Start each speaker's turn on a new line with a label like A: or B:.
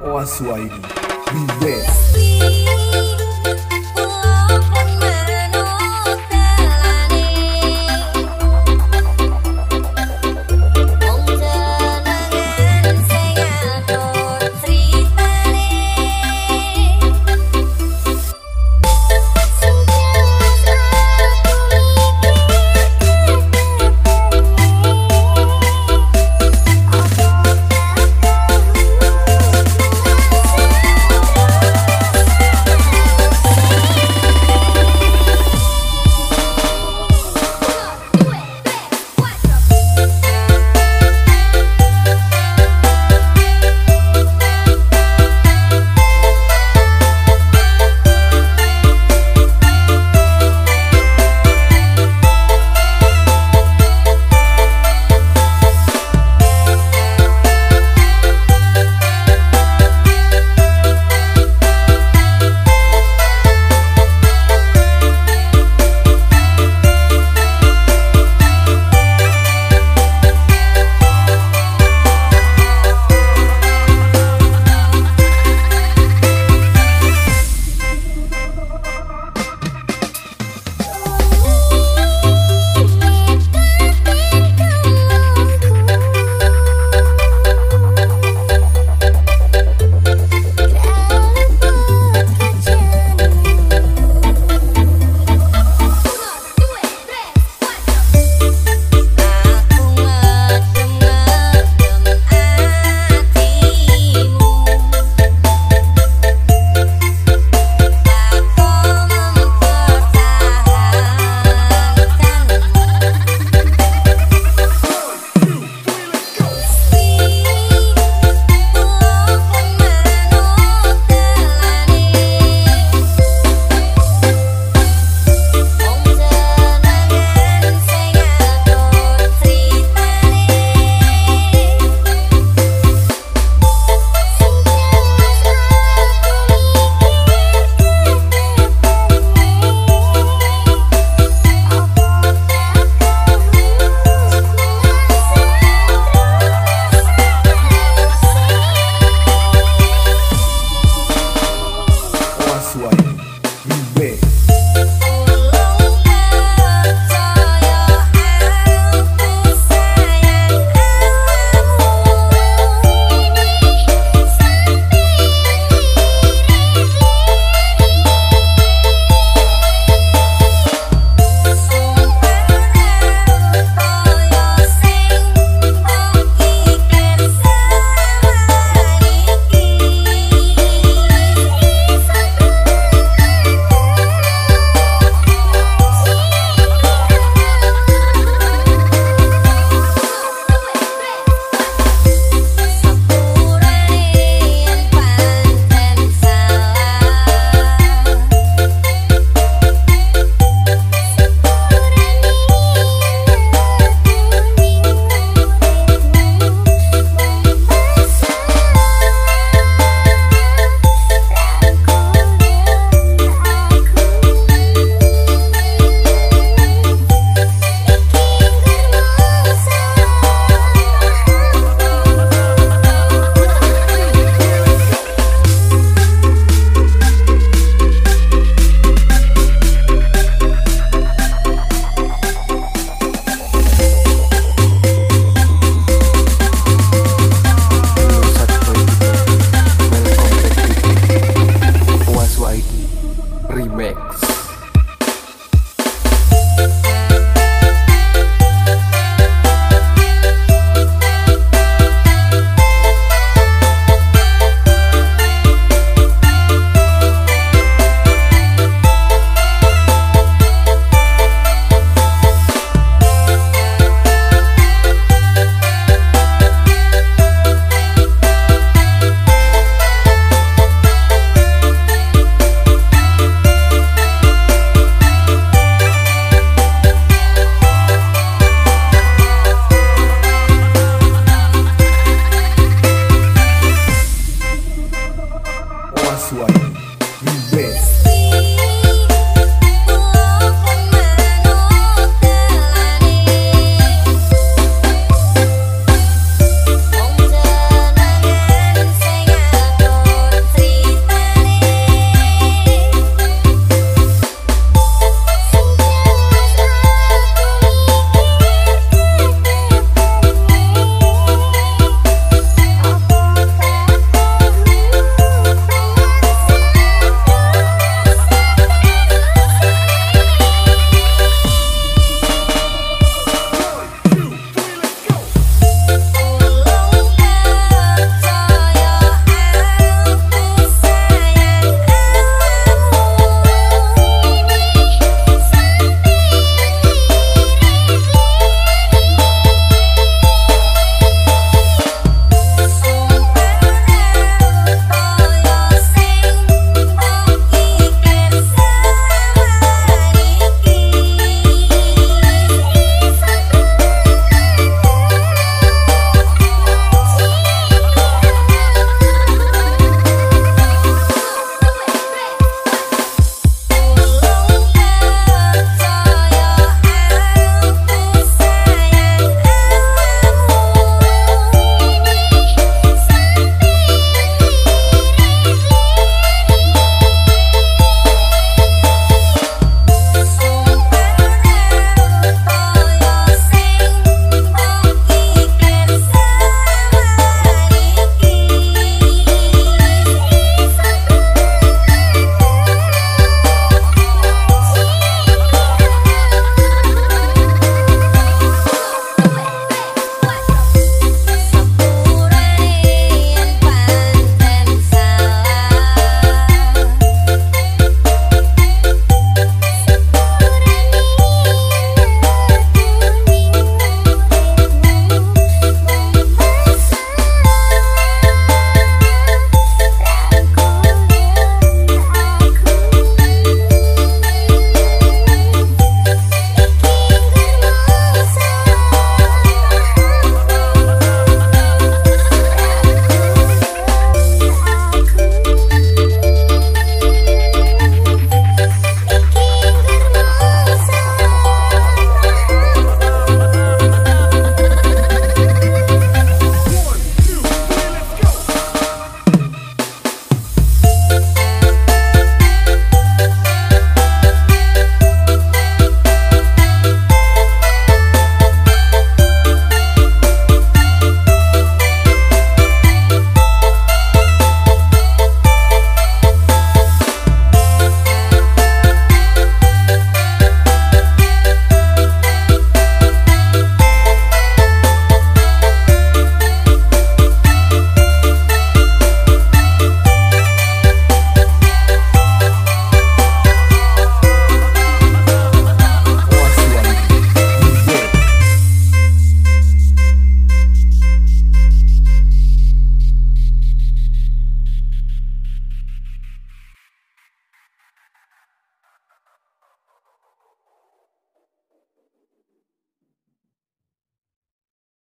A: Waswahili, we best. sua